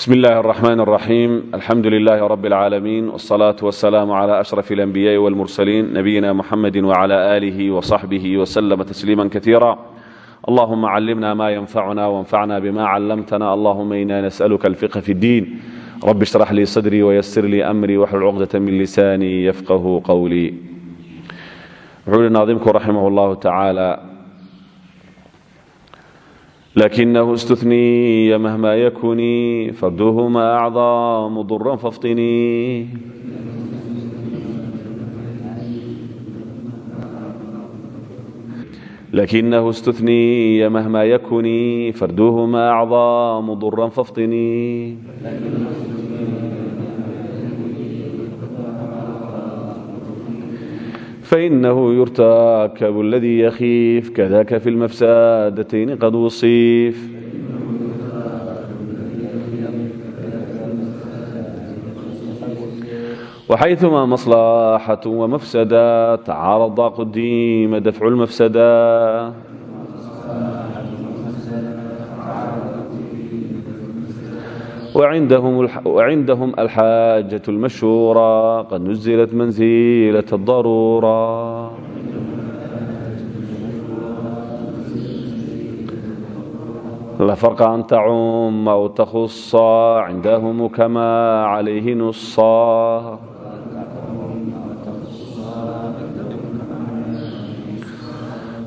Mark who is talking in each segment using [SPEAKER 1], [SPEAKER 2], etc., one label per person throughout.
[SPEAKER 1] bsm اllahi الرحmn الرaxيim alxamdu لlah rb العaalamiin والصlaaة والسlاam عlى أشرف الأنbiyاءi والmurslيin nabiyina mxamedi وعlى آlih وصaxbih وslm تsliima kaثيirا allahuma climna ma ynfacuna وانfacna bma clamtna allahuma ina nasأlka الفqه fi الdin rb اشhرx lii صdrي وysr lii أmrي wxlul cqdة min lisani yfqh qwlii wuxuu ihi naadimku raximah اllah tacaalى لكنه استثني مهما يكني فردهما أعظم ضرا فافطني لكنه استثني مهما يكني فردهما أعظم ضرا فافطني fainahu yurtakab اladii yakhiif kadaka fi اlmafsadatayn qad wصif وxayثma maصlaxaة وmafsada tacaarada qudima dafcu اlmafsada وعندهم, وعندهم الحاجة المشهورة قد نزلت منزلة الضرورة لا فرق أن تعم أو تخص عندهم كما عليه نصا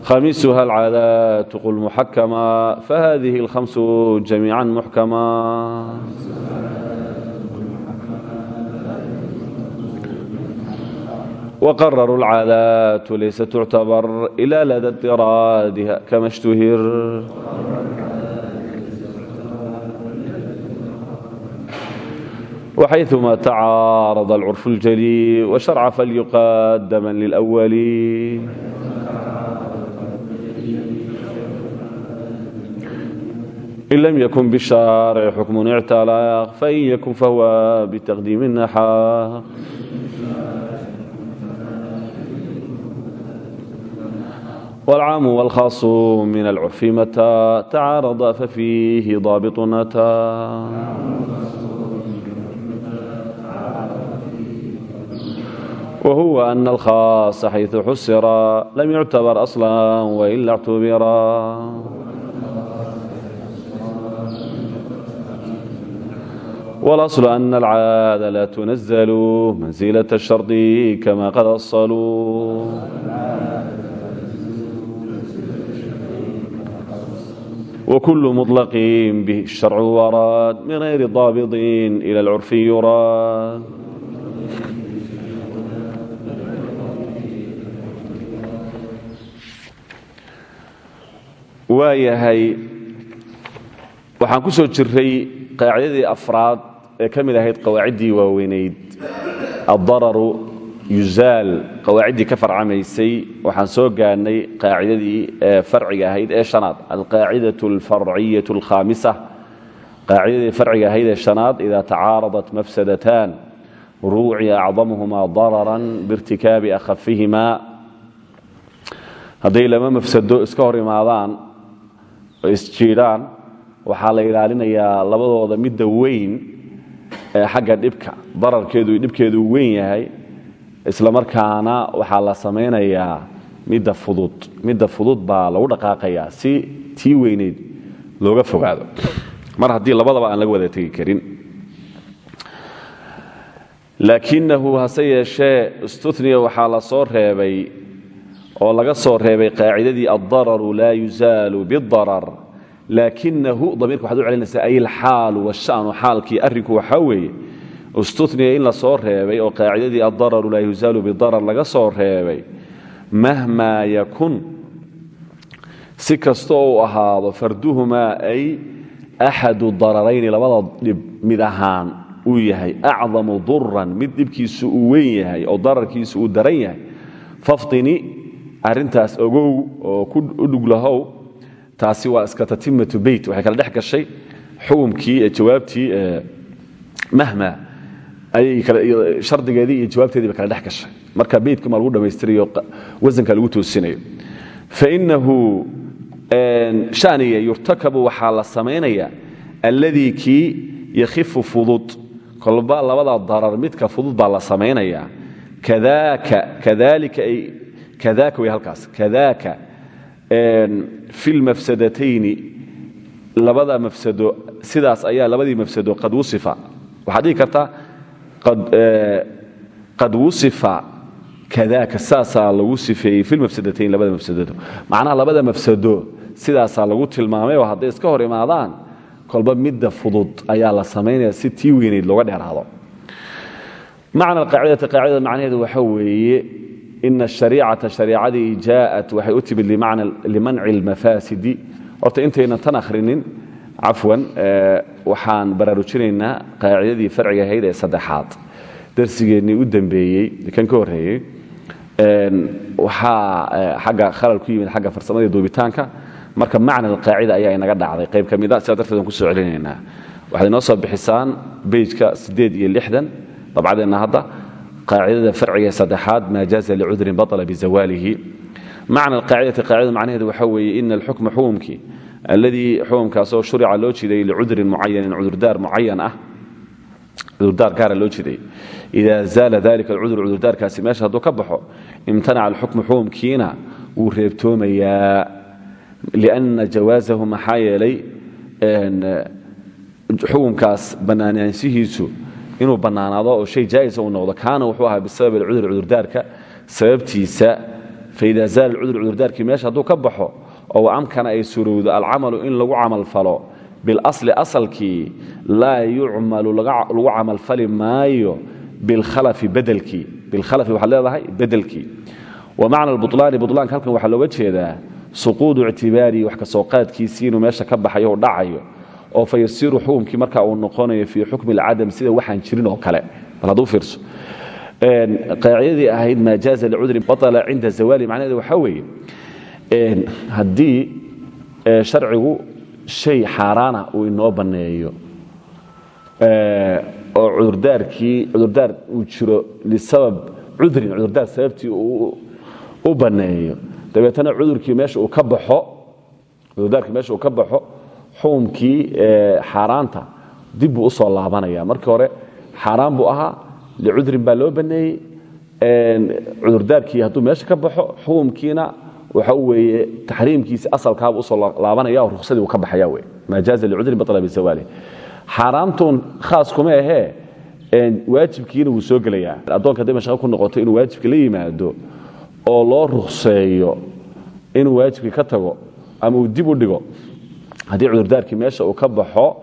[SPEAKER 1] خامسها العادات قل محكما فهذه الخمس جميعا محكما وقرروا العادات ليس تعتبر إلى لدى اضطرادها كما اشتهر وحيثما تعارض العرف الجلي وشرع فليقدما للأول إن لم يكن بالشارع حكم اعتلاق فإن يكن فهو بتقديم النحاق والعام والخاص من العرف متى تعارض ففيه ضابط نتا وهو أن الخاص حيث حسر لم يعتبر أصلا وإلا اعتبرا والأصل أن العادة لا تنزل منزلة الشرط كما قد أصلوا وكل مطلق به الشرع وراد من غير ضابط إلى العرف يراد waayahay waxaan ku soo jiray qaacidadii afraad ee ka mid ahayd qawaaciddii waaweynayd. Addararu yuzaal qawaaciddii ka farcamaysay waxaan soo gaarnay qaacidadii farciga ahayd ee shanaad. Alqaacidatu alfarciyatu alkhaamisa. Qaacidadii farciga ahayd ee shanaad idaa tacaaradat mafsadatan ruuciya acdamuhumaa dararan biirtikaabi akhafihimaa. Hadday lama mafsado iska hor imaadaan oo isjiidhaan waxaa la ilaalinayaa labadooda midda weyn ee xagga dhibka dararkeedu dhibkeedu weyn yahay isla markaana waxaa la samaynayaa midda fudud. Midda fudud baa lagu dhaqaaqayaa si tii weyneyd looga fogaado. Mar haddii labadaba aan laga wada tegi karin. Laakinahu hase yeeshee istuniya waxaa la soo reebay oo laga soo reebay qaacidadii addararu laa yuzaalu bidarar laakinahu damiirka waxad u celinaysaa ay alxaalu washanu xaalkii arrinku waxaa weeye istuniya in la soo reebay oo qaacidadii addararu laa yuzaalu bidarar laga soo reebay mahmaa yakun si kasta uu ahaado farduhumaa ay axadu dararayni labada dhib mid ahaan uu yahay acdamu duran mid dhibkiisu uu weyn yahay uu daran yahay fafini arintaas ogow oo u dhuglahow taasi waa iska tatimatu beyt. Waxay kala dhex gashay xukumkii jawaabtii mahma shardigeedii iyo jawaabteedii ba kala dhex gashay. Marka beytka ma lagu dhammaystirayo wasanka lagu toosinayo. Fainahu shaniga yurtakabu waxaa la samaynaya alladii yakhifu fudud. Kolba labada darar midka fudud baa la samaynayaa. Kadaaka way halkaas. Kadaaka fi lmafsadatayni labada mafsado sidaas ayaa labadii mafsado qad wusifa. Waxaad dhihi kartaa qad wusifa kadaaka saasaa lagu sifeeyey fi lmafsadatayn labada mafsadado. Macnaha labada mafsado sidaasaa lagu tilmaamay oo hadday iska hor imaadaan kolba midda fudud ayaa la samaynaya si tii weynayd looga dheeraado. Macna alqaacidati qaacidada macnaheedu waxa weeye ina ashariicata shariicadii jaaءat waxay u timid limanci اlmafaasidi horta intaynan tan akhrinin cafwan waxaan baraarujinaynaa qaacidadii farciga ahayd ee saddexaad darsigeennii u dambeeyey kan ka horreeyey waxaa xagga khalal ku yimid xagga farsamada duubitaanka marka macna alqaacida ayaa inaga dhacday qayb ka mida sidaa darteed aan ku soo celinaynaa waxaad inoo soo bixisaan bejka siddeed iyo lixdan dabcadeenna hadda qaacidada farciga saddexaad maa jaaza licudrin baطla bizawaalihi macna alqaacidati qaacidada macnaheedu waxa weeye ina alxukma xukumkii alladii xukumkaasoo shurica loo jiday licudrin mucayanin cudurdaar mucayan ah cudurdaar gaara loo jiday ida zaala dalika alcudur cudurdaarkaasi meesha hadduu ka baxo imtanaca alxukmu xukumkiina wuu reebtoomayaa lianna jawaazahu maxaa yeelay xukumkaas bannaanaanshihiisu inuu bannaanaado oo shay jaa'isa uu noqdo kaana wuxuu ahaa bisabab alcudur cudurdaarka sababtiisa faida zaala alcudur cudurdaarkii meesha hadduu ka baxo oo amkana ay surowdo alcamalu in lagu camalfalo bilasli asalkii laa yucmalu lagu camalfali maayo bilkhalafi bedelkii. Bilkhalafi waxaad leedahay bedelkii. Wa macna albulaani bulaanka halkan waxaa looga jeedaa suquudu ictibaarihi wax ka soo qaadkiisii inuu meesha ka baxayo dhacayo oo fa yasiiru xukumkii marka uu noqonayo fii xukmi alcadam sida waxaan jirin oo kale. Bal hadduu fiirso. Qaacidadii ahayd maa jaaza licudrin baطla cinda zawaali macnaheedu waxaa weeye haddii sharcigu shay xaaraana uu inoo banneeyo oo cudurdaarkii cudurdaar uu jiro lisabab cudrin cudurdaar sababtii uu u banneeyo. Dabeetana cudurkii meesha uu ka baxo cudurdaarkii meesha uu ka baxo xukumkii xaaraanta dib buu u soo laabanaya markii hore xaaraan buu ahaa licudrin baa loo banneeyey cudurdaarkii hadduu meesha ka baxo xukumkiina waxa weeye taxriimkiisi asalkaaba u soo laabanaya oo ruqsadii uu ka baxaya wey maa jaaza licudrin bizawaali xaaraamtuun khaas kuma ahee waajibkiina wuu soo gelayaa. Addoonka hadday mashaqo ku noqoto inuu waajibka la yimaado oo loo ruqseeyo inuu waajibkii ka tago ama uu dib u dhigo haddii cudurdaarkii meesha uu ka baxo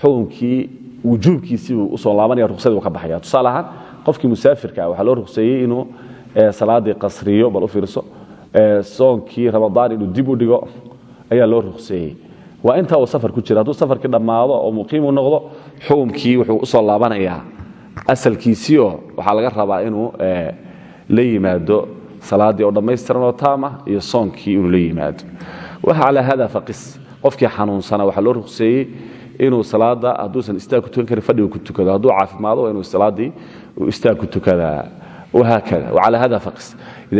[SPEAKER 1] xukunkii wujuubkiisiibuu u soo laabanaya ruqsadii uu ka baxaya tusaale ahaan qofkii musaafirka ah loo ruqseeyey inuu salaadii qasriyo bal u fiirso soonkii ramadaan inuu dib u dhigo ayaa loo ruqseeyey. Waa intaa uu safar ku jira. Hadduu safarkii dhammaado oo muqiim u noqdo xukumkii wuxuu u soo laabanayaa. Asalkiisiioo waxaa laga rabaa inuu la yimaado salaaddii oo dhammaystiran oo taam ah iyo soonkii inuu la yimaado. Waxa calaa hada faqis qofkii xanuunsana waxaa loo ruqseeyey inuu salaada hadduusan istaag ku tukan karin fadhiga ku tukado. Hadduu caafimaado inuu salaaddii istaag ku tukadaa wahaakada wcalى hada faqs.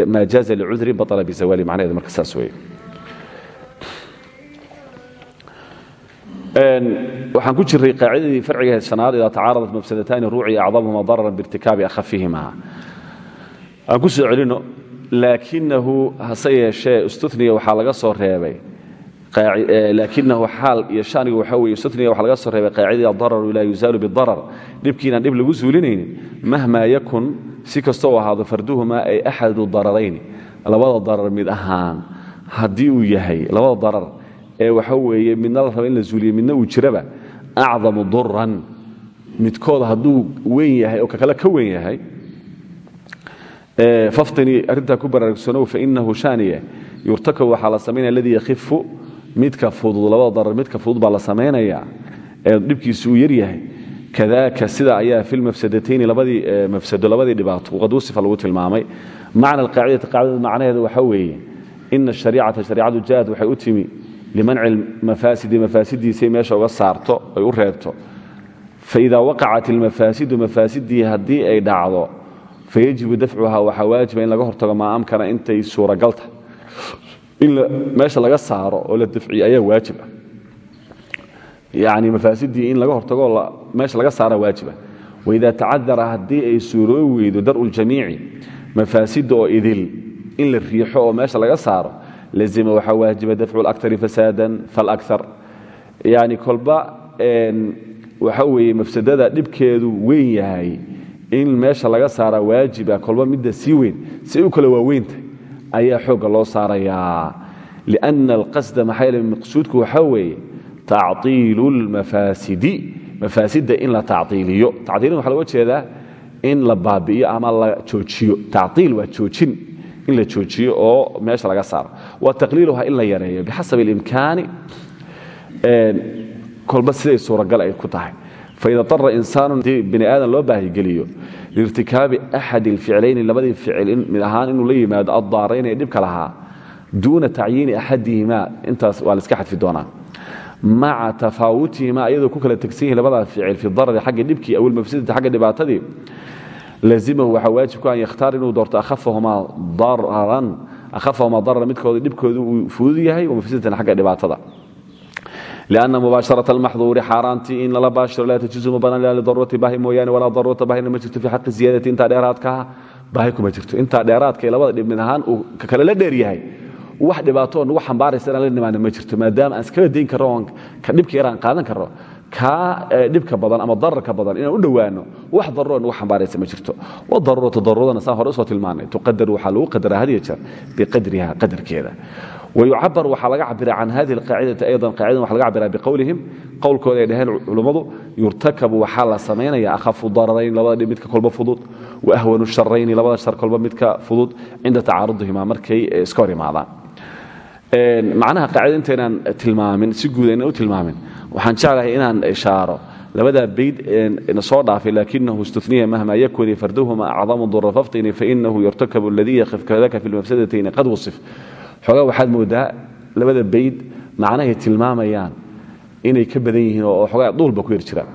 [SPEAKER 1] Maa jaaza licudrin baطla bizawaali macnaheeda marka saas weeye. Waxaan ku jiray qaacidadii farciga hanaad idaa tacaaradat mafsadataani ruuci acdamhuma darara birtikaabi akhafihima aan ku soo celino laakinahu hase yeeshee istuniya waxaa laga soo reebay laakinahu xaal iyo shanigu waxa weye istuniya waxaa laga soo reebay qaacidadii adararu laa yuzaalu bidarar dhibkiinaan dhib lagu suulinaynin mahmaa yakun si kastoo ahaado farduhumaa ay axadu dararayni. Labada darar mid ahaan haddii uu yahay labada darar ee waxa weeye midna la raba in la zuuliyo midna uu jiraba acdamu duran midkood hadduu weyn yahay oo kakale ka weyn yahay faftini arrintaa ku baraarugsanow fainahu shaaniye yurtakab waxaa la samaynaya aladii yakhifu midka fudud labada darar midka fudud baa la samaynayaa ee dhibkiisu uu yaryahay. Kadaaka sida ayaa fi lmafsadatayni labadii mafsado labadii dhibaato qad wasifa lagu tilmaamay. Macna alqaacidati qaacidada macnaheeda waxa weeye ina ashariicata shareicadu jaad waxay u timi limanci mafaasidi mafaasidiisay meesha uga saarto ay u reebto. Faida waqacat ilmafaasidu mafaasidii haddii ay dhacdo fayajibu dafcuha waxaa waajiba in laga hortago maa amkana intay suuragalta in meesha laga saaro oo la dafciyo ayaa waajib ah. Yani mafaasidii in laga hortago meesha laga saara waajiba waida tacadara haddii ay suuroobi weydo dar'u ljamiici mafaasida oo idil in la riixo oo meesha laga saaro lazima waxaa waajiba dafcu lakari fasaadan falakar yani kolba waxa weeye mafsadada dhibkeedu weyn yahay in meesha laga saara waajiba kolba midda sii weyn si u kala waaweynta ayaa xoogga loo saarayaa lianna alqasda maxaa yeele maqsuudku waxaa weeye tactiilu lmafaasidi mafaasidda in la tactiiliyo tactiilin waxa loga jeedaa in la baabi'iyo ama la joojiyo. tactiil waa joojin in la joojiyo oo meesha laga saaro. wa taqliiluha in la yareeyo. bixasabi اlimkaani kolba siday suuragal ay ku tahay faida ara insaanu haddii bini aadan loo baahigeliyo liirtikaabi axad اlficlayni labadii ficil mid ahaan inuu la yimaado addaarayn ee dhibka lahaa duuna tacyiini axadihimaa intaas waa la iska xadfi doonaa maca tafaawutihima ayadoo ku kala tegsan yihiin labadaa ficil fi darari xagga dhibkii aw ilmafsidati xagga dhibaatadii lazimahu waxaa waajib ku an yakhtaar inuu doorto ahafahumaa dararan midkooda dhibkooda uu fudud yahay wamafsidatan xagga dhibaatada لأن مباشرة المحظور xaaraantii in lala baashiro laa تجuز ma banaan ila lidaruurati baahi mooyaane walaa daruurata baahina ma jirto fii xaqi ziyadati intaa dheeraadkaha baahi kuma jirto intaa dheeraadka labada dhib mid ahaan uu kale la dheer yahay wax dhibaatoo nagu xambaaraysa inaan la nimaana ma jirto maadaama aan iskaga dayn karro oon ka dhibka yaraan qaadan karro kaa dhibka badan ama dararka badan inaan u dhowaano wax daruro nagu xambaaraysa ma jirto wadaruuratu daruuradana saan hore usoo tilmaanay tuqadar waxaa lagu qadaraa had iyo jeer biqadriha qadarkeeda wayucabar waxaa laga cabira can hadihi alqaacidati aydan qaacidan waxa laga cabira biqowlihim qowlkooda ay dhaheen culummadu yurtakabu waxaa la samaynaya akhafu dararayn labada dhib midka kolba fudud wa ahwanu sharayni labada shar kolba midka fudud cinda tacaarudihima markay iska hor imaadaan macnaha qaacida intaynaan tilmaamin si guud aynan u tilmaamin waxaan jeclahay inaan ishaaro labadaa bayd na soo dhaafay laakinahu istuniya mahma yakuni farduhuma acdamu dura faftini fainahu yurtakabu aladii yakif kadaka fi lmafsadatayni qad wasif xoogaa waxaad moodaa labada bayd macnahay tilmaamayaan inay ka badan yihiin oo xoogaa duulba ku yar jiraan.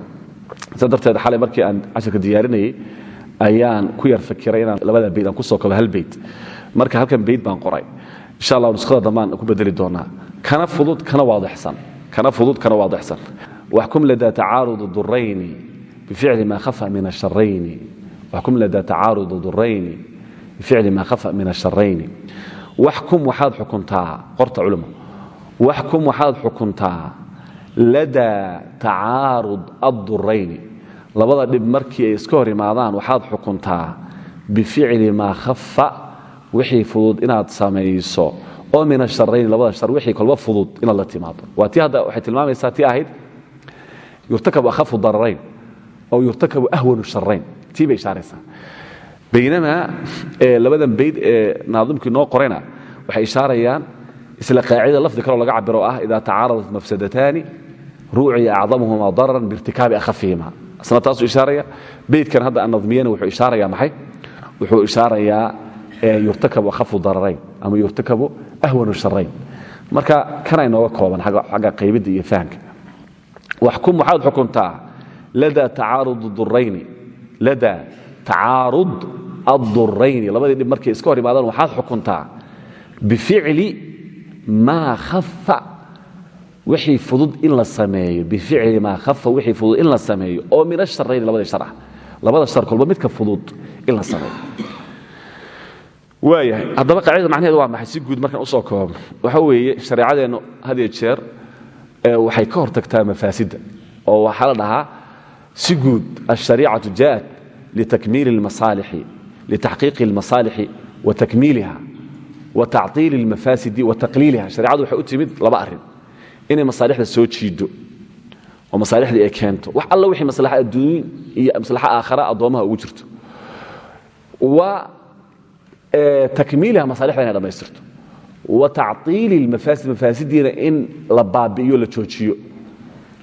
[SPEAKER 1] Darteed xalay markii aan casharka diyaarinayay ayaan ku yar fakiray inaan labada bayd aan ku soo kabo hal bayd marka halkan bayd baan qoray. Insha allah nuskhada dambaan ku bedeli doonaa. Kana fudud kana waadixsan kana fudud kana waadixsan waxkum ladaa tacaarud durayni bificli ma khafa min asharayni waxkum ladaa tacaarud durayni bificli ma khafa min asharayni waxkum waxaad xukuntaa qorta culimo. Waxkum waxaad xukuntaa ladaa tacaarud addurayni labada dhib markii ay iska hor imaadaan waxaad xukuntaa bificli maa khafa wixii fudud inaad samayso. Oo min asharayni labada shar wixii kolba fudud inaad la timaado waa tii hadda waxay tilmaamaysaa tii ahayd yurtakabu akhafu dararayn oo yurtakabu ahwanu sharayn tii bay ishaaraysaa baynamaa labadan bayd ee naadimkii noo qorayna waxay ishaarayaan isla qaacida lafdi kaloo laga cabiro ah idaa tacaaradat mafsadataani ruuciya acdamuhuma dararan biirtikaabi akhafihima asna taasuu ishaaraya beydkan hadda aan nadmiyana wuxuu ishaaraya maxay? Wuxuu ishaarayaa yurtakabu akhafu dararayn ama yurtakabu ahwanu sharayn marka kana inooga kooban xagga qaybidda iyo fahamka. Waxkum waxaad xukuntaa ladaa tacaarud durayni ladaa tacaarud addurayni labadii dhib markay iska hor imaadaan waxaad xukuntaa bificli maa khafa wixii fudud in la sameeyo bificli maa khafa wixii fudud in la sameeyo oo min asharayni labadii shar ah labada shar kolba midka fudud in la sameeyo waayahay haddaba qaacidada macnaheedu waa maxay si guud markaan u soo koobno waxa weeye shareecadeennu had iyo jeer waxay ka hortagtaa mafaasidda oo waxaa la dhahaa si guud alshariicatu jaءat litakmiili اlmasaalixi litaxqiiqi اlmasaalixi wa takmiiliha wa tacطiili اlmafaasidi wa taqliiliha sharecadu waxay u timid laba arrin inay masaalixda soo jiido oo masaalixdii ay keento wax alla wixii maslaxa adduuny iyo maslaxa aakhara addoommaha ugu jirto wa takmiiliha masaalixda inay dhammaystirto wa tacطiili اlmafaasid mafaasidiina in la baabi'iyo la joojiyo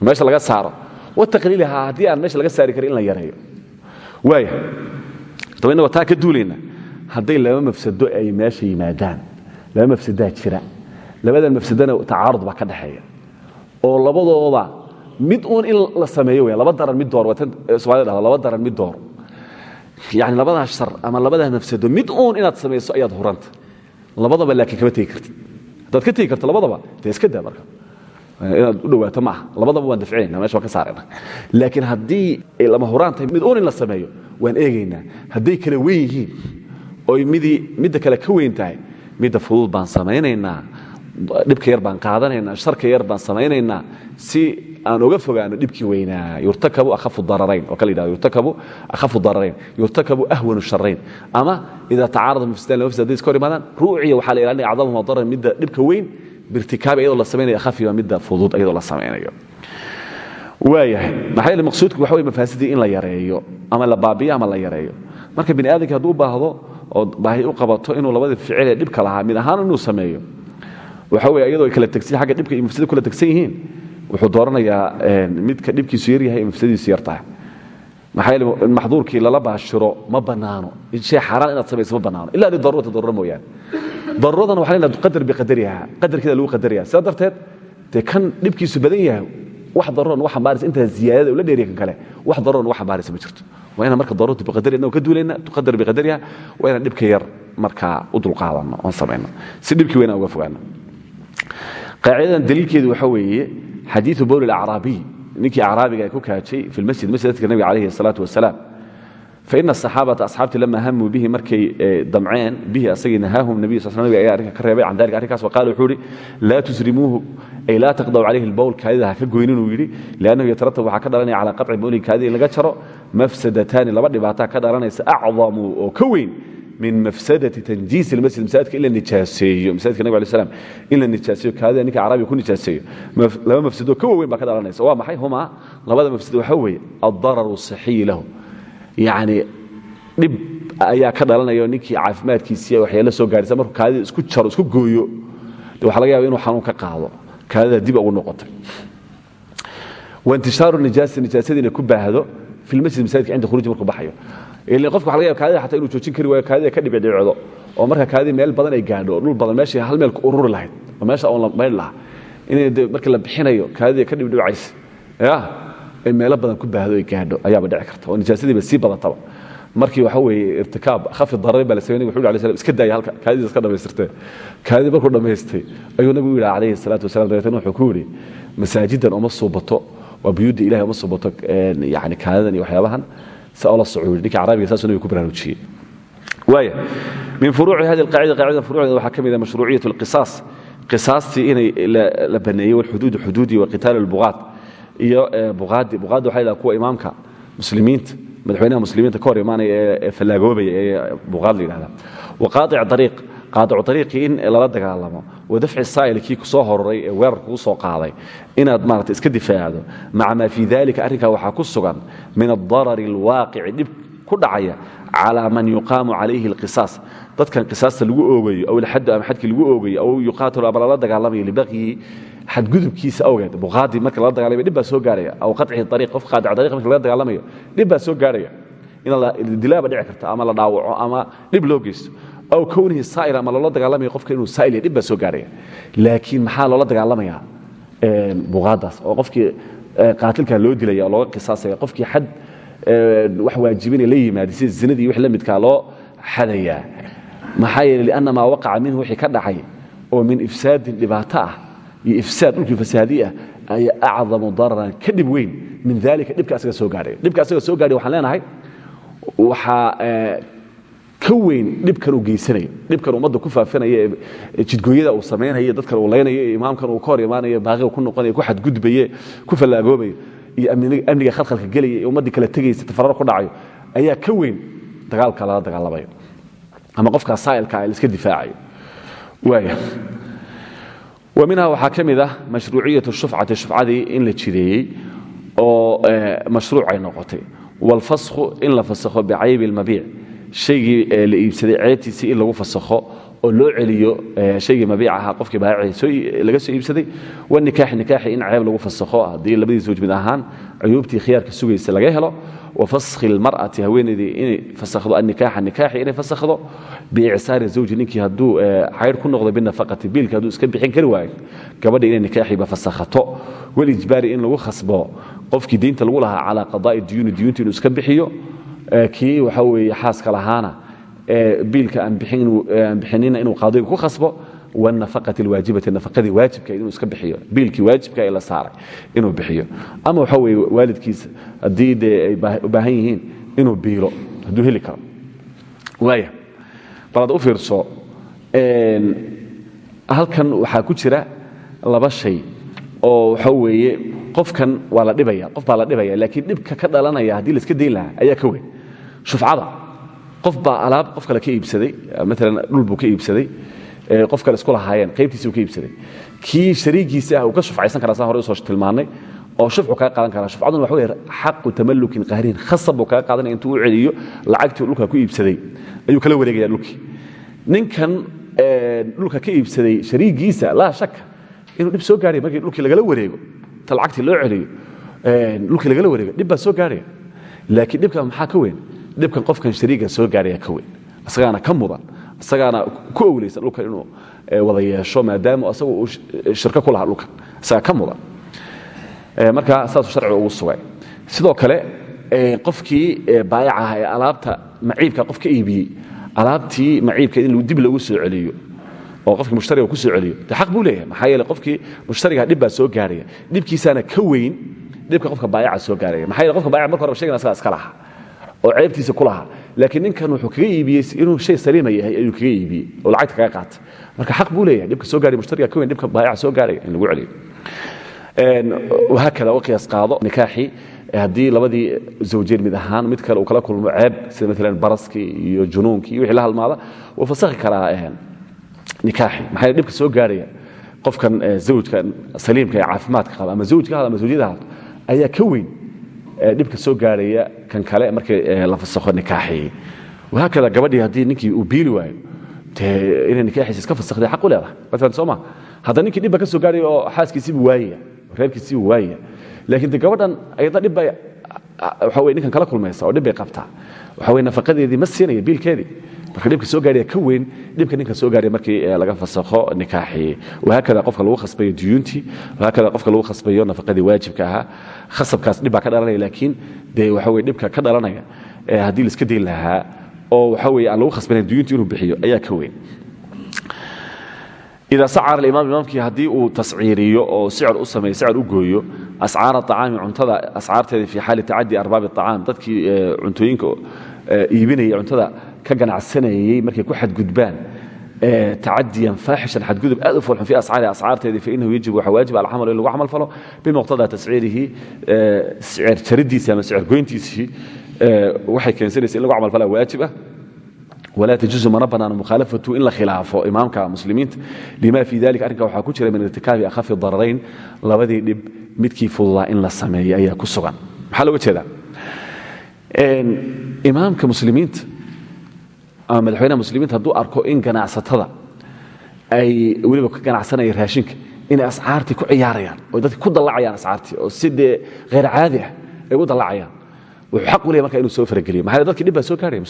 [SPEAKER 1] meesha laga saaro wa taqliiliha haddii aan meesha laga saari karin in la yareeyo waaya daba innagoo taa ka duulayna hadday laba mafsado ay meesha yimaadaan laba mafsadaa jira labadan mafsadana tacaarud baa ka dhexeeya. Oo labadooda mid uun in la sameeyo weya laba daran mid door somalida dhahdo laba daran mid door. Yani labadaa shar ama labadaa mafsado mid uun inaad samayso ayaad huranta. Labadaba laakiin kama tegi kartid. Haddaad ka tegi karto labadaba dee iska daa marka inaad u dhawaato maaha. Labadaba waan dafcinayna meesha waan ka saarayna laakiin haddii ay lama huraan tahay mid uun in la sameeyo waan eegaynaa. Hadday kala weyn yihiin oy midii midda kale ka weyn tahay midda fudud baan samaynaynaa. Dhibka yar baan qaadanaynaa sharka yar baan samaynaynaa. Si aan oga fogaano dhibkii weynaa. Yurtakabu akhafu dararayn oo kale yidhahdo yurtakabu akhafu dararayn yurtakabu ahwanu sharayn ama idaa tacaarada mufsidaan lama mufsid hadday iska hor imaadaan ruuciya waxaa la ilaalinaya acdamahuma darar midda dhibka weyn birtikaabi iyadoo la samaynayo akhafiba midda fudud iyadoo la samaynayo waayahay maxaa yeele maqsuudku waxa wey mafaasidii in la yareeyo ama la baabiyo ama la yareeyo. Marka bini aadamka hadduu baahdo oo baahi u qabato inuu labadii ficil ee dhibka lahaa mid ahaan inuu sameeyo waxa wey iyadoo ay kala tegsan agga dhibka iyo mufsida kala tegsan yihiin wuxuu dooranayaa midka dhibkiisu yar yahay mufsadiisu yar tahay maxaa maxduurkii lala baashiro ma bannaano shay xaaraan inaad samayso ma bannaano illa lidaruurati daruura mooyaane. Daruuradana waxa la qadar biqadariha qadarkeeda lagu qadaraya sidaa darteed dee kan dhibkiisu badan yahay wax daruuran wax xambaaraysa intaa ziyaadada ula dheeriya kan kale wax daruuran wax xambaaraysa ma jirto. Waa inaan marka daruuratu biqadariha inagoo ka duulayna tuqadar biqadariha waa inaan dhibka yar markaa u dulqaadanno oon samayno. Si dhibkii weynaan uga fogaano qaacidadan daliilkeedu waxa weeye xadiiu bowl acraabiy ninkii acraabiga ku kaajay fi masjid masjidka nabiga alayhi الsalaaة wasalaam faina asaxaabata asxaabtii lama hamuu bihi markay damceen bihi asagii nahaahum nabiy sal nabig ayaa arrinka ka reebay can dalika arrinkaas waqaala wuxuu yidhi laa tusrimuuhu ay laa taqdacu calayhi اlbowl kaadida ha ka goyninuu yidhi liannahu yataratab waxaa ka dhalanaya calaa qaطci bowlihi kaadida in laga jaro mafsadataani laba dhibaataa ka dhalanaysa acdamu oo ka weyn min mafsadati tanjiis ilmasjid masaajidka in la nijaaseeyo masaajidka nabig alay slam in la nijaaseeyo kaadida ninka carabiga ku nijaaseeyo laba mafsadoo ka waaweyn baa ka dhalanaysa waa maxay humaa labada mafsado waxaa weeye addararu saxiyi lahu yacni dhib ayaa ka dhalanaya ninkii caafimaadkiisiiya waxyaala soo gaarhisa markuu kaadida isku jaro isku gooyo de waxa laga yaba inuu xanuun ka qaado kaadida dib ugu noqotay waintishaaru nijaasati nijaasadiina ku baahdo fi lmasjid masaajidka cinda khuruuji markuu baxayo qofka waxa laga yaba kaadida xataa inuu joojin kari waayo kaadida ka dhibicdhibicdo oo marka kaadida meel badan ay gaadho dhul badan meeshii hal meel ku ururi lahayd oo meesha oon la maydh lahaa. Inay de la bixinayo kaadida ka dhibdhibcaysa ya ay meelo badan ku baahdo ay gaadho ayaaba dhici karta. Oo nijaasadiiba sii badantaba markii waxa weeye irtikaab khafi dararin baa la samey nabig alay slam iska daaya halka kaadida iska dhammaystirtee kaadidii markuu dhammaystay ayuu nabigu yidhi calayhi salaatu wasalam dabeetana wuxuu ku yidhi masaajidan uma suubato waa buyuudda ilahay uma yani kaadidan iyo waxyaabahan si oola soco yidhi ninka carabiga saasuu nabigu ku baraarujiyey waaya min furuuci hadi alqaacida qaacidada furuucdeeda waxaa ka mid ah mashruuciyat alqisaas qisaastii inay la baneeyey walxuduud xuduudi wa qitaal albuqaad iyo waxa la yidhaha kuwa imaamka muslimiinta madaxweynaha muslimiinta ka hor imaanaya ee fallaagoobaya ee buqaad la yidhahda wa qaadic dariiq qaadicu dariiqii in lala dagaalamo wa dafci saa'il kii ku soo hororay ee weerar kugu soo qaaday inaad maarata iska difaacdo. Maca maa dalika arrinkaa waxaa ku sugan min addarari alwaaqici dhib ku dhacaya calaa man yuqaamu calayhi alqisaas. Dadkan qisaasta lagu oogayo aw ilxaddu ama xadkii lagu oogayo aw yuqaatalu ama lala dagaalamayo libaqyihi xadgudubkiisa awgeed buqaadii marka lala dagaalamayo dhib soo gaaraya. Aw qaطcihi ariiq qof qaadic dariiq marka laga dagaalamayo dhib soo gaaraya. In dilaaba dhici karta ama la dhaawaco ama dhib loo geysto aw kownihi saa'il ama loola dagaalamayo qofka inuu saa'il dhib baa soo gaaraya. Laakiin maxaa loola dagaalamayaa buqaadaas oo qofkii qaatilkaa loo dilaya oo looga qisaasaya qofkii xad wax waajibinay la yimaada sida zinadii wix la midkaa loo xadayaa maxaa yeele lianna maa waqaca minhu wixii ka dhacay oo min ifsaadin dhibaato ah iyo ifsaad dhulkii fasaadi ah ayaa acdamu dararan ka dhib weyn min dalika dhibka asaga soo gaadhay dhibka asaga soo gaadhay waxaan leenahay waxaa ka weyn dhibkan uu geysanayo dhibkan ummadda ku faafinaya jidgooyada uu samaynayo dadkan uu laynayo imaamkan uu ka imaanayo baaqiga ku noqonayo ku xadgudbaye ku fallaagoobayo iyo amniga khalkhalka gelaya ee kala tegaysa tafarar ku dhacayo ayaa ka weyn dagaalka lala dagaalamayo. Ama qofkaa saa'ilka ah la iska difaacayo. Waaya wa minhaa ah mashruuciyatu shufcati shufcadii in la jideeyey oo mashruuc ay noqotay. Waalfaskhu in la fasakho bicaybi almabiic shaygii la iibsaday ceebtiisii in lagu fasakho oo loo celiyo shaygii mabiic ahaa qofkii baaci laga soo iibsaday. Wanikaaxi nikaaxi in ceeb lagu fasakho. Haddii labadii zawj ahaan cuyuubtii khiyaarka sugaysa laga helo. Wa faskhi lmar'ati haweenaydii inay fasakhdo. Annikaaxa nikaaxi inay fasakhdo. Biicsaari zawji ninkii hadduu caydh ku noqdo binafaqati biilka hadduu iska bixin kari waayo gabadha inay nikaaxiiba fasakhato. Walijbaari in lagu khasbo qofkii diinta lagu lahaa calaa qadaa'i diyuuni diyuunta iska bixiyo kii waxa weeye xaaska lahaana biilka aan bixinina inuu qaadiga ku khasbo wاnafaqati اlwaajibati nafaqadii waajibka inuu iska bixiyo biilkii waajibka ee la saaray inuu bixiyo. Ama waxa weye waalidkiisa haddii ay u baahan yihiin inuu biilo hadduu heli karo. Waaya bal u fiirso halkan waxaa ku jira laba shay oo waxa weeye qofkan waa la dhibaya qof baa la dhibaya laakiin dhibka ka dhalanaya haddii laiska dayn lahaa ayaa ka weyn shufcada. Qof baa alaab qof kale ka iibsaday maalan dhul buu ka iibsaday qof kale isku lahaayeen qaybtiisuu ka iibsaday. Kii shariigiisa ah uu ka shufcaysan karaa hore u soo tilmaannay oo shufcu kaga qaadan karaa. Shufcaduna waxa weye xaqu tamallukin qahriin khasab buu kaga qaadanaya intuu u celiyo lacagtii dhulka ku iibsaday. Ayuu kala wareegaya dhulkii. Ninkan dhulka ka iibsaday shariigiisa laa shaka inuu dhib soo gaaraya markii dhulkii lagala wareego ta loo celiyo dhulkii lagala wareego dhib soo gaaraya laakiin dhibka maxaa ka weyn dhibkan qofkan shariiga soo gaaraya ka weyn. Isagaana ka mudan isagaana ku owleysan dhulkan inuu wada yeesho maadaama asagu uu shirko ku lahaa dhulkan. Isagaa ka mudan. Marka saasuu sharciga ugu sugay. Sidoo kale qofkii baayac ah ee alaabta maciibka qof iibiyey alaabtii maciibkeed in dib lagu soo celiyo oo qofkii mushtariga ku soo celiyo de xaq buu leeyahay. Maxaa yeele qofkii mushtariga dhib baa soo gaaraya. Dhibkiisaana ka weyn dhibka qofka baayaca soo gaaraya. Maxaa yeele qofka baayaca marka horeba shaygan asagaa iska lahaa oo ceebtiisa ku laakiin ninkan wuxuu kaga iibiyey inuu shay saliima yahay ayuu kaga iibiyey oo lacagta kaga qaatay. Marka xaq buu leeyahay dhibka soo gaaraya mushtariga ka weyn dhibka baayaca soo gaaraya in lagu celiyo wahaakada u qiyaas qaado nikaaxii haddii labadii zawjeen mid ahaan mid kale uu kala kulmo ceeb sida maalan baraskii iyo junuunkii wixii la halmaada wuu fasakhi karaa nikaaxi. Maxaa dhibka soo gaaraya qofkan zawjka saliimka ee caafimaadka qaba ama zawjka ama zawjyada hado ayaa ka weyn dhibka soo gaaraya kan kale markii la fasakho nikaaxii wahaakada gabadhii haddii ninkii uu biili waayo dee inay nikaaxiisa iska fasakhday xaq u leedahay. Maalan soo ma? Hadda ninkii dhibba ka soo gaaraya oo xaaskiisiibuu waayaya reerkiisiibuu waayaya laakiin de gabadhan ayadna dhib waxa weye ninkan kala kulmaysa oo dhib bay qabtaa. Waxa weye nafaqadeedii ma siinaya biilkeedii marka dhibka soo gaaraya ka weyn dhibka ninka soo gaaraya markii laga fasakho nikaaxii wahaakada qofka lagu khasbayo duyuuntii wahaakada qofka lagu khasbayo nafaqadii waajibka ahaa. Khasabkaas dhib baa ka dhalanaya laakiin dee waxa weye dhibka ka dhalanaya haddii la iska dayn lahaa oo waxa weye aan lagu khasbanayn duyuuntii inuu bixiyo ayaa ka weyn. Ida sacara alimaam imaamkii haddii uu tasciiriyo oo sicir u sameeyo sicir u gooyo ascaara acaami cuntada ascaarteeda fii xaali tacadi arbaabi acaam dadkii cuntooyinka iibinaya cuntada ka ganacsanayey markay ku xadgudbaan tacadiyan faaxishan xadgudub aad u foolxun fi ascaari ascaarteedii fainahu yajibu waxa waajib alcamal in lagu camal falo bimuqtadaa tasciirihi sicir jaridiisii ama sicir goyntiisii waxay keensanaysa in lagu camal falaa waajib ah. Wlaa tajuuzu mana banaano mukhaalafatu in la khilaafo imaamka muslimiinta lima fii dalika arrinka waxaa ku jira min irtikaabi akhafi dararayn labadii dhib midkii fududaa in la sameeyo ayaa ku sugan. Maxaa looga jeedaa? Imaamka muslimiinta ama madaxweynaha muslimiinta hadduu arko in ganacsatada ay weliba ka ganacsanaya raashinka inay ascaartii ku ciyaarayaan oo dadki ku dallacayaan ascaartii oo si dee caadi ah ay u dallacayaan wuxuu xaq u leeyahy marka inuu soo farageliyo maxaa dadki dhib baa soo gaaraya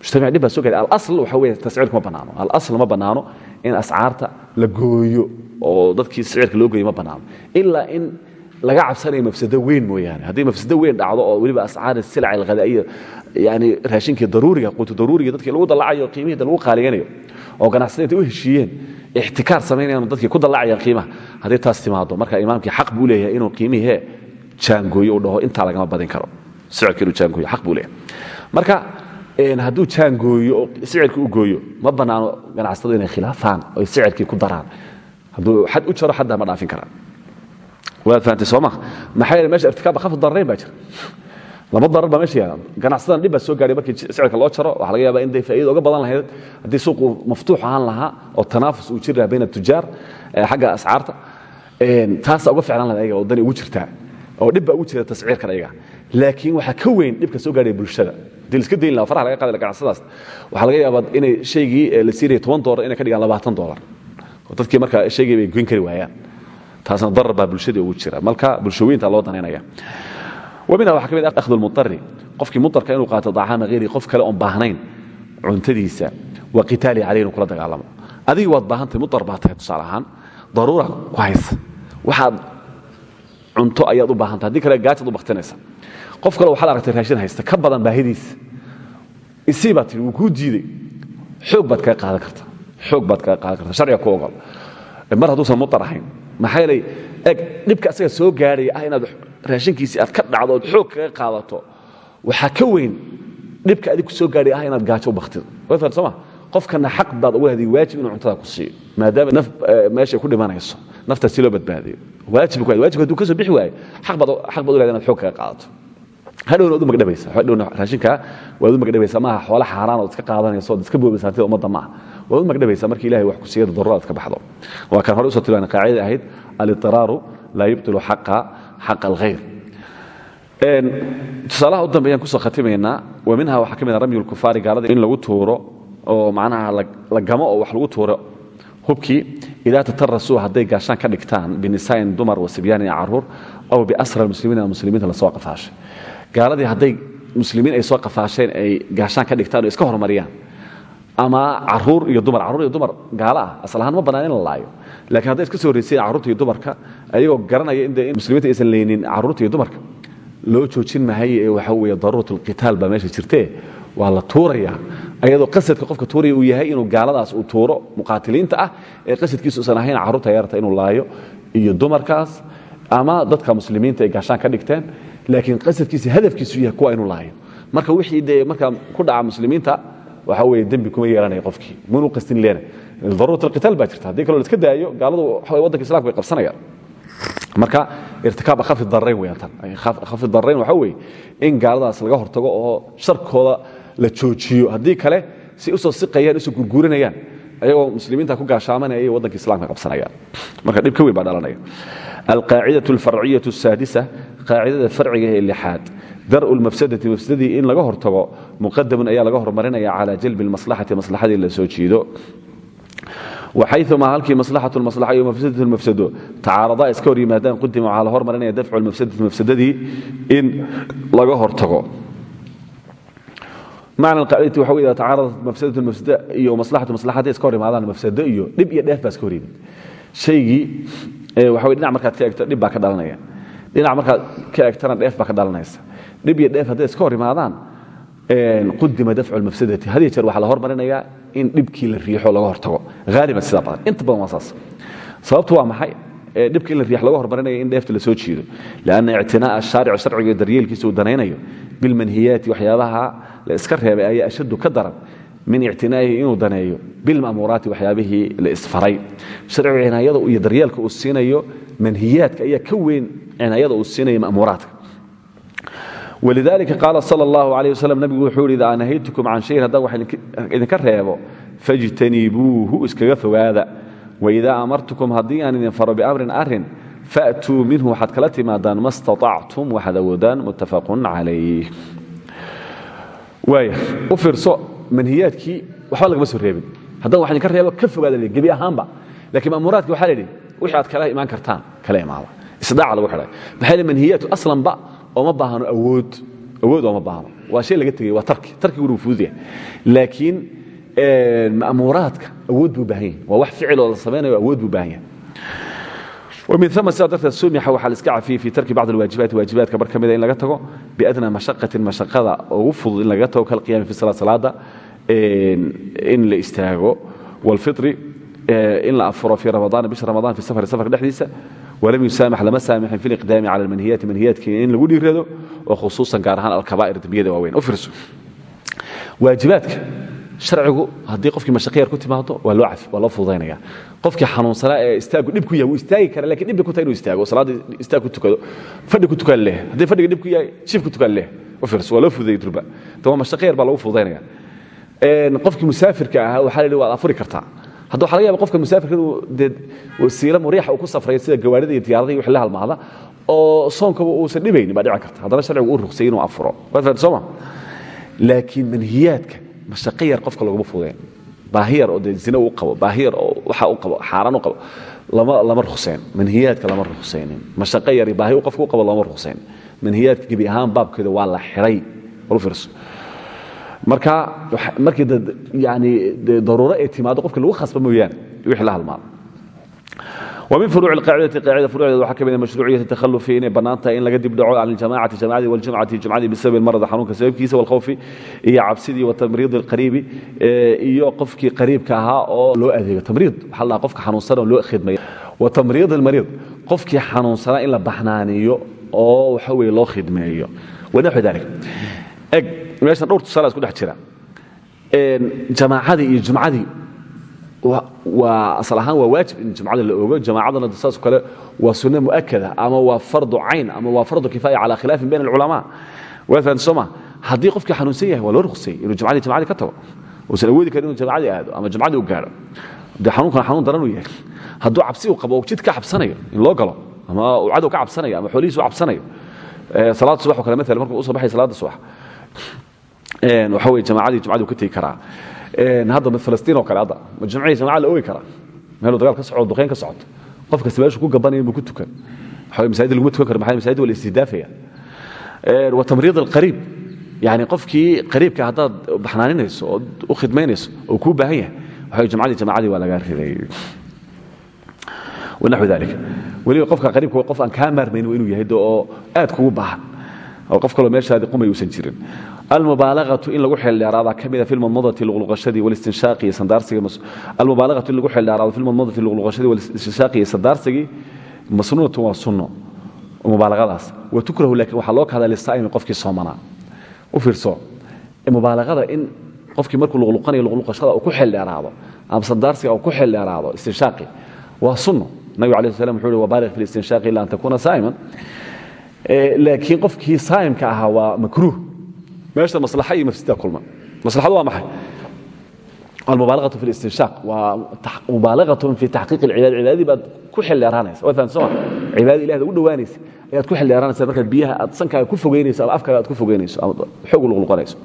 [SPEAKER 1] mujtamac dhib baa soo gaaraya alasl waxa weeye tasciirku ma bannaano alasl ma bannaano in ascaarta la gooyo oo dadkii sicirka loo gooyo ma bannaano ilaa in laga cabsanayo mafsado weyn mooyaane. Haddii mafsado weyn dhacdo oo weliba ascaari silac alghadaiya yani raashinkii daruuriga quutu daruuriga dadkii lagu dallacayo qiimihii lagu qaaliyanayo oo ganacsatada u heshiiyeen ixtikaar samaynayaan dadkii ku dallacayaan qiimaha haddii taas timaado marka imaamkii xaq buu leeyahay inuu qiimihii jaangooyo uu dhaho intaa lagama badin karo. Sicirka jaangooyo xaq buu leeyahay. Marka hadduu jaangooyo oo u gooyo ma bannaano ganacsatadu inay khilaafaan oy sicirkii ku daraan. Hadduu xad u jaro xaddaa ma dhaafin karaan. Waad fahamtay soo meesha irtikaab khafi dararayn baa laba darar baa meesha ganacsadan dhib soo gaaray markii sicirka loo jaro. Waxaa laga yaabaa in day faa'iida uga badan lahayd. Haddii suuqu maftuux ahaan lahaa oo tanaafus uu jiri bayna tujaar xagga ascaarta taasa uga ficlan lahayd ayaga oo dani ugu jirtaa oo dhib ugu jira tasciirkan ayaga. Laakiin waxaa ka weyn dhibka soo gaaraya bulshada. Hadii iska dayn lahaa faraha laga qaadi ganacsadaas waxaa laga yaabaa inay shaygii la siinaya toban doolar inay ka dhigaan labaatan doolar oo dadkii marka shaygii bay goyn kari waayaan. Taasna darar baa ugu jira. Marka bulshooyinta loo danaynaya wminha waxaa ka mid ah ahdu lmuari qofkii muarka inuu qaato dacaama hayri qof kale oon baahnayn cuntadiisa wa qitaali calayh inuu kula dagaalamo. Adigii waad baahantahy muar baa tahay tusaale ahaan daruura ku haysa. Waxaad cunto ayaad u baahantay haddii kale gaajad u baktinaysa qof kale waxaad aragtay raashin haysta ka badan baahidiisa isii baad tihi wuu kuu diiday xoog baad kaga qaadan karta. Xoog baad kaga raashinkiisii aad ka dhacdo ood xoog kaga qaadato waxaa ka weyn dhibka adig ku soo gaadhaya ah inaad gaajo u baktido ma? Qofkana xaq baad ugu leedahay waajib inuu cuntada ku siiyo maadaama naf meesha ku dhimanayso naftaas si loo badbaadiyo. Waajib ku waajibka hadduu ka soo bixi waayo xaq baad leedahay inaad xoog kaga qaadato. Hadhowna waad magdhabaysa hadhowna raashinka waad u magdhabaysaa maaha xoolo xaaraan ood iska qaadanayso iska boobaysa hantida ummadda waad u magdhabaysaa marka ilahay wax ku siiya darro aad ka baxdo. Waa kan hore u soo tilmaana qaacidada ahayd alitiraaru laa yubtilu xaqa xaqa alkhayr tusaalaha u dambeeyaan ku soo khatimaynaa wa minha waxaa ka mid a ramyu lkufaari in lagu tuuro oo macnaha la gamo oo wax lagu tuuro hubkii idaa tatarasuu hadday gaashaan ka dhigtaan binisaain dumar wa sibyaanin carruur aw biasra muslimiin muslimiinta la soo qafaashay gaaladii hadday muslimiin ay soo qafaasheen ay gaashaan ka dhigtaan oo iska horumariyaan ama carruur iyo dumar carruur iyo dumar gaalo ah asal ahaan ma bannaan in la laayo lakiin hadday iska soo horreysayeen carruurta iyo dumarka ayagoo garanaya in muslimiinta aysan leynin carruurta iyo dumarka loo joojin mahaye ee waxa weeye daruurat alqitaal baa meesha jirtee waa la tuuraya ayadoo qasadka qofka tuuraya uu yahay inuu gaaladaas uu tuuro muqaatiliinta ah ee qasadkiisu usan ahayn carruurta yarta inuu laayo iyo dumarkaas ama dadka muslimiinta ay gaashaan ka dhigteen. Laakiin qasadkiisa hadafkiisu yahay kuwa inuu laayo. Marka wixii dee markaa ku dhaca muslimiinta waxa weeye dembi kuma yeelanaya qofkii. Munu qastin leena daruurat alqitaal baa jirta. Haddii kaloo la iska daayo gaaladu waxa waddanka islamka way qabsanayaan. Marka irtikaab khafi darrayn weeyaan tan. Khafi darrayn waxa weeye in gaaladaas laga hortago oo sharkooda la joojiyo. Haddii kale si u soo siqayaan u soo gurguuranayaan ayagoo muslimiinta ku gaashaamanaya iyo waddanka islamka qabsanayaan. Marka dhib ka weyn baa dhalanaya. Alqaacidatu alfarciyatu asaadisa qaacidada farciga ee lixaad. Dar'u lmafsadati mafsadadii in laga hortago muqadamun ayaa laga hormarinaya calaa jalbi lmaslaxati maslaxadii la soo jiido waxayumaa halkii maslaxatu lmaslaxa iyo mafsadatu lmafsado tacaaradaa iska hor yimaadaan qudima waxaa la hormarinaya dafcu lmafsadati mafsadadii in laga hortago macna alqaacidati waxa wey ida tacaaradat mafsadatu lmafsada iyo maslaxatu maslaxadii iska hor yimaadaan mafsado iyo dhib iyo dheef baa iska hor yimid shaygii waxa wey dhinac markaad ka egto dhib baa ka dhalanaya dhinac markaad ka egtana dheef baa ka dhalanaysa hadday in dhibkii la riixo laga hortago. Haaliban sidaa badan inta badan waa saas. Sababtu waa maxay? Dhibka in la riix laga hormarinaya in dheefta la jiido. Lianna ictinaa'a ashaaricu sharciga daryeelkiisa uu danaynayo. Bilmanhiyaati waxyaabaha la iska reebay ayaa ashaddu ka daran. Min ictinaa'ihi inuu daneeyo. Bilma'muuraati waxyaabihii la isfaray. Sharciga cinaayada iyo daryeelka uu siinayo manhiyaadka ayaa ka weyn cinaayada uu siinayo ma'muuraadka walidaalika qaala sala allahu calayh waslem nabigu wuxuu yidhi idaa nahaytukum can shayin haddaan wax idinka reebo fajtanibuuhu iskaga fogaada waidaa amartukum haddii aan idin faro biamrin arrin faatuu minhu waxaad kala timaadaan ma staactum waxaad awoodaan muttafaqun calayh waaya u fiirso manhiyaadkii waxba lagama soo reebin haddaan wax idinka reebo ka fogaada l gebi ahaanba lakiin maamuraadki waxaa la yidhi wixii aad kala imaan kartaan kala imaada isdaaca lagu xidhay maxaa manhiyaatu aslanba ooma baahno awood. Awood ooma baahno. Waa shay laga tegey waa tarki. Tarkiguna wuu fududayahay laakiin ma'muuraadka awood buu baahan yahay. Waa wax ficiloo la samaynayo awood buu baahan yahay. Min m sidaa darteed sumixa waxaa laiska cafiyey fii tarki bacd alwaajibaati waajibaadka. Mar ka mida in laga tago biadna mashaqatin mashaqada ugu fudud in lagaga tago kalqiyaami fi sala salaada in la istaago. Wاlfiri in la afuro fii ramadaan bisha ramadaan fi safari safar dhexdiisa walam yusaamax lama saamixin fi liqdaami cala almanhiyaati manhiyaadkii in lagu dhiirado oo khusuusan gaar ahaan alkabaa'ir dembiyada waaweyn u fiirso waajibaadka sharcigu haddii qofkii mashaqiyar ku timaado waa loo fududaynaya qofkii xanuunsanaa ee istaagu dhib ku yahay wuu istaagi kara laakiin dhib bay ku tahay inuu istaago salaadda istaag ku tukado fadhi ku tukaan leh haddii fadhiga dhib ku yahay jiif ku tukaan leh u fiirso waa loo fududayay durba. Ta waa mashaqiyar baa lagu fududaynaya qofkii musaafirka ahaa waxaa la yidhi waad afuri kartaa hadda waxa laga yaba qofka musaafirka inuu dee wasiilo muriixa uu ku safrayo sida gawaarida iyo diyaarada iyo wixii la halmaada oo soonkaba uusan dhibaynin baa dhici karta. Haddana sharcigu uu ruqsayay inuu afuro. Waad fahamta sooma laakiin manhiyaadka mashaqo yar qofka laguma fudayn baahi yar oo dee zina uu qabo baahi yar oo waxa uu qabo xaaraan u qabo lama lama ruqsayn manhiyaadka lama ruqsaynin mashaqo yar iyo baahi uu qofka u qabo lama ruqsayn manhiyaadka gebi ahaan baabkeeda waa la xiray. Walu fiirso marka markii n daruuro ay timaado qofka lagu khasba mooyaane wixii la halmaado. Min furuuc qaacidati qaacida furuucdeeda waxaa ka mid ah mashruuciyat takhalufi inay bannaantahay in laga dibdhaco can iljamacati jamacadii waljumcati jumcadii bisababi lmarad xanuunka sababkiisa walkhawfi iyo cabsidii watamriidi alqariibi iyo qofkii qariibka ahaa oo loo adeego tamriid waxaa la qofka xanuunsan oo loo khidmayo wa tamriid almariid qofkii xanuunsanaa in la baxnaaniyo oo waxa weeye loo khidmeeyo. Wanaxu dalik eg meeshan dhowr tusaala isku dhex jira. Jamaacadii iyo jumcadii waa asal waa waajib in jumcada la ogo. Jamaacadana saas kale waa sunno muakada ama waa fardu cayn ama waa fardu kifaaya calaa khilaafin bayn alculamaa waalan sooma haddii qofkii xanuunsan yahay waa loo ruqsayey inuu jumcadii ka tago uusan awoodi karin inuu jimcadii aado ama jumcadii u gaadho. Dee xanuunkana xanuun daran uu yahay hadduu cabsi uu qabo jid ka cabsanayo in loo galo ama uu cadow ka cabsanayo ama xoolihiisu cabsanayo salaada subax oo kale maalan markuu u soo baxay salaada subax weye jamaacadii jumcadii uu ka tegi karaa. Hadda falastiin oo kale hadda ma jumcihii jamaca la oogi karaa. Meeluu dagaal ka socdo duqeyn ka socoto qof kasta meeshu ku gabanaya inuu ku tukan. Waxa masaajid laguma tukan karo maxaa masaajid waa la istihdaafaya wa tamriid alqariib. Yani qofkii qariibka haddaad baxnaaninayso oo u khidmaynayso oo kuu baahan yahay waxa jumcadii jamacadii waa lagaa riday. Wanaxu dalika weliba qofka qariibka waa qof aan kaa maarmayn inuu yahay oo aad kugu baahan qof kaloo meeshaadi qumay uusan jirin. Almubaalagatu in lagu xeeldheeraada ka mida fi lmadmadati luqluqashadii walistinshaaqi iyo sandaarsiga almubaalagatu in lagu xeeldheeraado fi lmadmadati luqluqashadii walistinshaaqi iyo sandaarsigii masnuunatun waa sunno mubaalagadaas. Wa tukrahu laakiin waxaa loo kahdaa lisaa'imi qofkii soomanaa. U fiirso mubaalagada in qofkii markuu luqluqanayo luqluqashada uu ku xeeldheeraado ama sandaarsiga uu ku xeeldheeraado istinshaaqi waa sunno. Nabigu alayh slam wuxuu uhi wabaalig fi listinshaaqi illa an takuuna saa'iman laakiin qofkii saa'imka ahaa waa makruuh. Meesha maslaxa iyo mafsida kulma. Maslaxadu waa maxay? Almubaalagatu fi listinshaaq waa mubaalagatu fi taxqiiq alcibaada cibaadadii baad ku xildheeraanaysa fahamsan soma cibaadada ilahda ugu dhowaanaysa ayaad ku xildheeraanaysa markaad biyaha aad sankaaga ku fogeynayso ama afkaaga aad ku fogeynayso ama xoog luqluqanayso.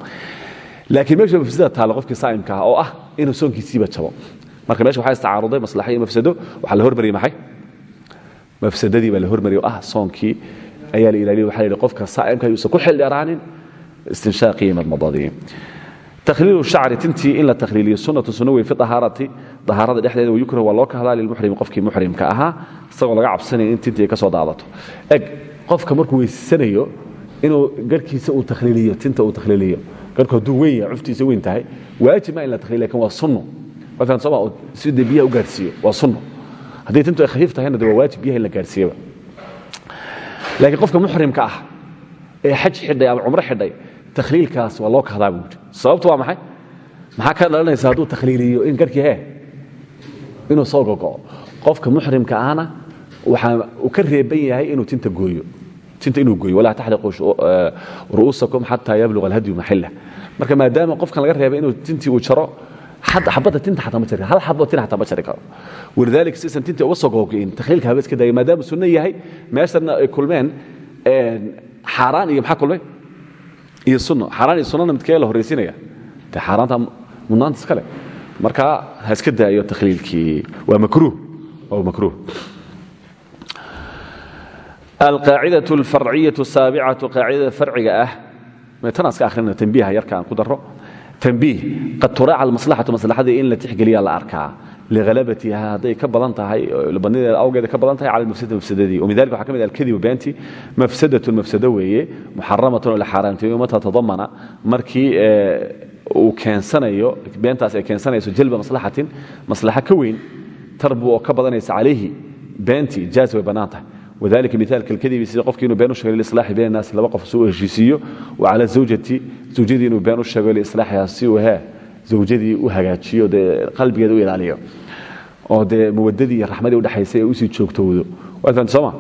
[SPEAKER 1] Laakiin meesha mafsida taalla qofkii saa'imka ah oo ah inuu soonkiisiiba jabo. Marka meesha waxaa istacaaruday maslaxa iyo mafsado. Waxaa la hormariyey maxay? Mafsadadii baa la hormariyey oo ah soonkii ayaa la ilaaliya waxa la yidhi qofka saa'imka yuusan ku xildheeraanin istinshaaqii madmadadii takhliilu shacri tintii in la takhliiliyo sunnatu sunno wey fi ahaarati dahaarada dhexdeeda wayukrah waa loo kahdaa lilmuxrimi qofkii muxrimka ahaa isagoo laga cabsanaya in tintii ay ka soo daadato. Eg qofka markuu weysanayo inuu garhkiisa uu takhliiliyo tinta uu takhliiliyo garhku hadduu weyn yahay cuftiisa weyn tahay waajib ma in la takhliiliyo laakiin waa sunno waa fahan sooma si dee biyaha u gaarhsiiyo waa sunno haddii tintu ay khafiif tahayna de waa waajib biyaha in la gaarhsiiyaba laakiin qofka muxrimka ah ee xaj xidhay ama cumro xidhay takhliilkaas waa loo kahdaa buu yidhi sababtu waa maxay? Maxaa ka dhalanaysa hadduu takhliiliyo in garhkii hee? Inuu soo gogo'o qofka muxrimka ahna waxaa uu ka reeban yahay inuu tinta gooyo. Tinta inuu gooyo. Walaa taxliqu ru'uusakum xataa yabluga alhadyu maxilla marka maadaama qofkan laga reebay inuu tintii uu jaro xabadda tinta xataa ma jari hal xabo tin xataa ma jari karo walidaalika sisan tinta uga soo gogo'in takhliilka haba iska daaya maadaama sunno yahay meeshana ay kulmeen xaaraan iyo maxaa kulmay iyo sunno xaaraan iyo sunnana midkee la horraysiinaya dee xaaraanta mudnaanta iskale marka ha iska daayo takhliilkii waa makruuh waa makruuh alqaacidatu alfarciyatu saabicatu qaacidada farciga ah meetanaa iska akhrina tambiiha yarka aan ku darro tambiih qad turaaca almaslaxatu maslaxadii in la tixgeliyaa la arkaa. Lihalabatiha hadday ka badan tahay badnideeda awgeeda ka badan tahay cala mafsada mafsadadii. وmin dalika waxaa ka mid ah alkadibu beenti mafsadatun mafsado weeye muxaramatun oo la xaaraanteeyo mata tadamana markii uu keensanayo beentaas ay keensanayso jalba maslaxatin maslaxa ka weyn tarbu oo ka badanaysa calayhi beentii jaaz way bannaan tahay wadalika miaalka alkadibi sida qofkii inuu been u sheego liislaaxi bayna naas laba qof si uu heshiisiiyo wa cala zawjati zawjadii inuu been u sheego liislaaxiha si uu hee zawjadii u hagaajiyo dee qalbigeeda u ilaaliyo oo dee mawadadii iyo raxmadii udhexaysay ee u sii joogtowdo fahamta sooma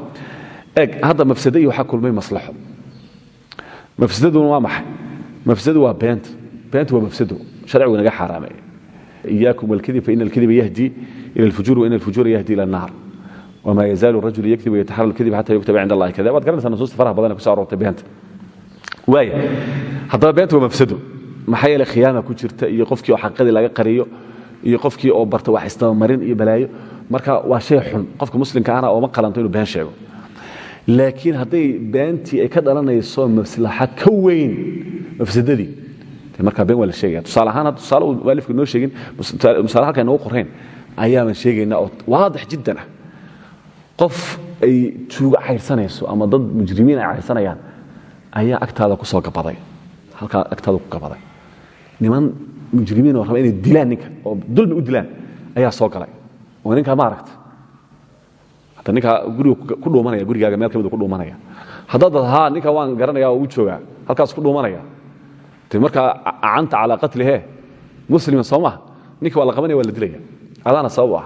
[SPEAKER 1] eg hadda mafsado iyo waxaa kulmay maslaxo mafsadaduna waa maxay mafsadu waa beenta beenta waa mafsado sharcigu naga xaaraameeya iyaakum walkadib faina alkadiba yahdi ila alfujur waina alfujura yahdi ila annaar wma yazaalu rajulu yakdib wayataxara alkadib xata yuktaba cinda allahi kada waad garanaysaa nusuusta faraha badan ee kuso aroortay beenta waaya haddaba beenta waa mafsado maxaa yeele khiyaama ku jirta iyo qofkii oo xaqiiqadii laga qariyo iyo qofkii oo barta wax isdabamarin iyo balaayo marka waa shay xun qofka muslimka ahna ooma qalanto inuu been sheego laakiin hadday beentii ay ka dhalanayso maslaxa ka weyn mafsadadii markaa been waa la sheegaya tusaale ahaan hadda tusaale uu mualifku inoo sheegin tusaale halkaa inoogu qorrayn ayaaban sheegaynaa oo waadix jiddan ah qof ay tuugo cayrsanayso ama dad mujrimiin ay cayrsanayaan ayaa agtaada ku soo gabaday. Halkaa agtaada ku gabaday. Niman mujrimiin oo raba inay dilaan ninka oo dulmi u dilaan ayaa soo galay. Oo ninkaa ma aragta hadda ninkaa guriga ku dhuumanaya gurigaaga meel ka mid ku dhuumanaya. Haddaad dad haa waan garanaya oo u joogaa halkaas ku dhuumanaya. De markaa acanta calaa qatlihe muslima soo maha ninka waa la qabanaya waa la dilaya. Adaana sabab u ah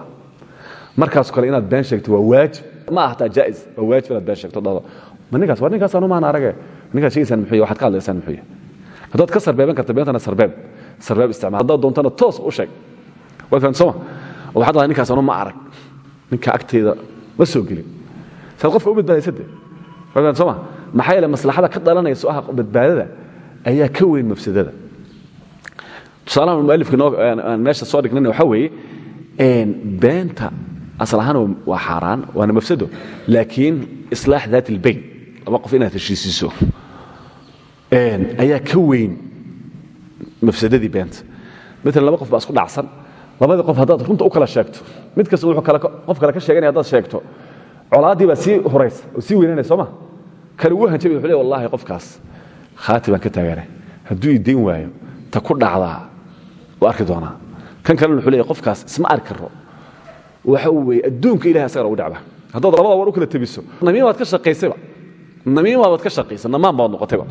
[SPEAKER 1] markaas kale inaad been sheegto waa waajib ma aha taa jaa'is waa waajib inaad been sheegto dhado ma ninkaas war ninkaas anu maan arage ninkaas sheegaysaan muxuu waxaad ka hadlaysaan muxuu yahay haddaad ka sarbeeban karta beentana sarbeeb. Sarbeeb isticmaal. Haddaad doontana toos u sheeg. Waad fahamta sooma oo waxaad dhahay ninkaas anu ma arag. Ninka agteeda ma soo gelin. Saad qofka u badbaadaysade waad fahamta sooma maxaa yeele maslaxada ka dhalanayso ah badbaadada ayaa ka weyn mafsadada. Tusaalahan mualifka noo aan meesha soo dhignayna waxaa weeye beenta asal ahaan waa xaaraan waana mafsado laakiin islaax daat ilbayn laba qof inaad heshiisiiso ayaa ka weyn mafsadadii beenta maalan laba qof baa isku dhacsan labadii qof haddaad runta u kala sheegto mid kasta wuxuu qof kale ka sheeganaya haddaad sheegto colaaddii baa sii horaysa oo sii weynanaya soo ma kale ugu hanjabay wuxuu leey wallahi qofkaas khaati baan ka taagana hadduu ii dayn waayo ta ku dhacdaa waa arki doonaa kan kalena wuxuu leeyahy qofkaas isma arki karo waxa weeye adduunka ilahay asagana ugu dhacba haddaad labada war u kala tebiso namiimaad ka shaqaysayba. Namiimaabaad ka shaqaysa namaan baad noqotayba.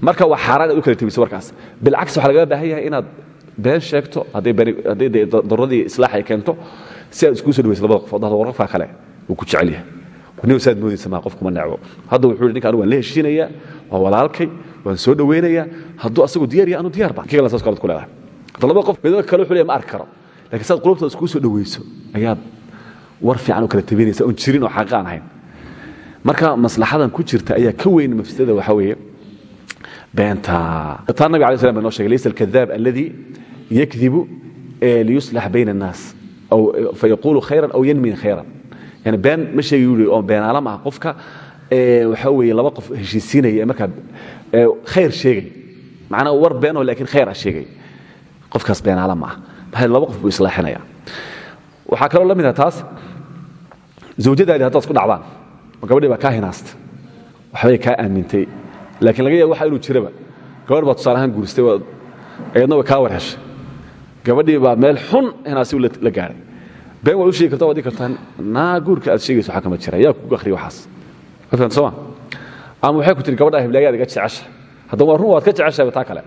[SPEAKER 1] Marka waa xaaraan u kala tebiso warkaas. Bilcagsi waxaa lagaga baahan yahay inaad been sheegto hadday dee daruradii islaax ay keento si aad iskuu soo dhawayso labada qof. Dhahdo war qofkaa kale wuu ku jecel yahay. Nin saad moodaysa maa qofkuma necbo. Hadda wuxuu ninka anigu waan la heshiinayaa waa walaalkay waan soo dhawaynayaa hadduu asagu diyaar yahay anu diyaar ba saas qof midaba kale arki karo lakiin saad qulubtooda iskuu soo dhawayso ayaad war fiican u kala tabinaysa oon jirin oo xaqa ahayn. Marka maslaxadan ku jirta ayaa ka weyn mafsadada waxaa weeye. Beenta taa nabig alay slam ba noo shegay laysa alkadaab alladii yakdibu liyuslax bayna الnaas aw fayaqulu khayran aw yanmin khayran. Yani been ma sheegi yuri oo beenaalam ah qofka waxaa weeye laba qof heshiisiinaya markaa khayr sheegay. Macnaa war beenoo lakiin khayr ah sheegay. Qofkaas beenaalam ah laba qof buu islaaxinaya waxaa kaloo la mid ah taas zawjadaadii haddaad isku dhacdaan oo gabadhii baa hinaasta waxbay kaa aamintay. Laakiin laga yaaba waxa inuu jiraba gabadh baa tusaale ahaan guuristay ayadna way kaa war heshay meel xun hinaasi la gaadhay been waad u sheegi karta waad naa guurka aad sheegayso waxaa kama jira yaa kugu akhriya waxaas. Ma fahamta sooma ama ku tiri gabadhaa hiblaayaad iga jecesha haddaba waa run waad ka jeceshayba taa kale.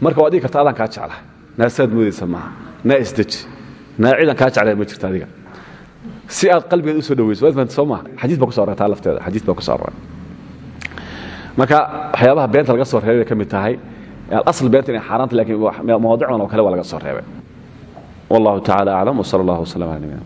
[SPEAKER 1] Marka waad dhigi karta adaan kaa jeclahay. Naasaad moodaysa naa isdeji naa ciidan kaa jeclaya ma jirta adiga. Si aad qalbigeed u soo dhawayso waad fahamta soo maaha xadiis baa ku soo array taa lafteeda. Xadiis baa ku soo array. Marka waxyaabaha beenta laga soo reebay bay ka mid tahay alasl beenta inay xaaraanta lakiin mawaadicdan oo kale waa laga soo reebay. Wallahu tacala aclam wsala allah wslam ala nabina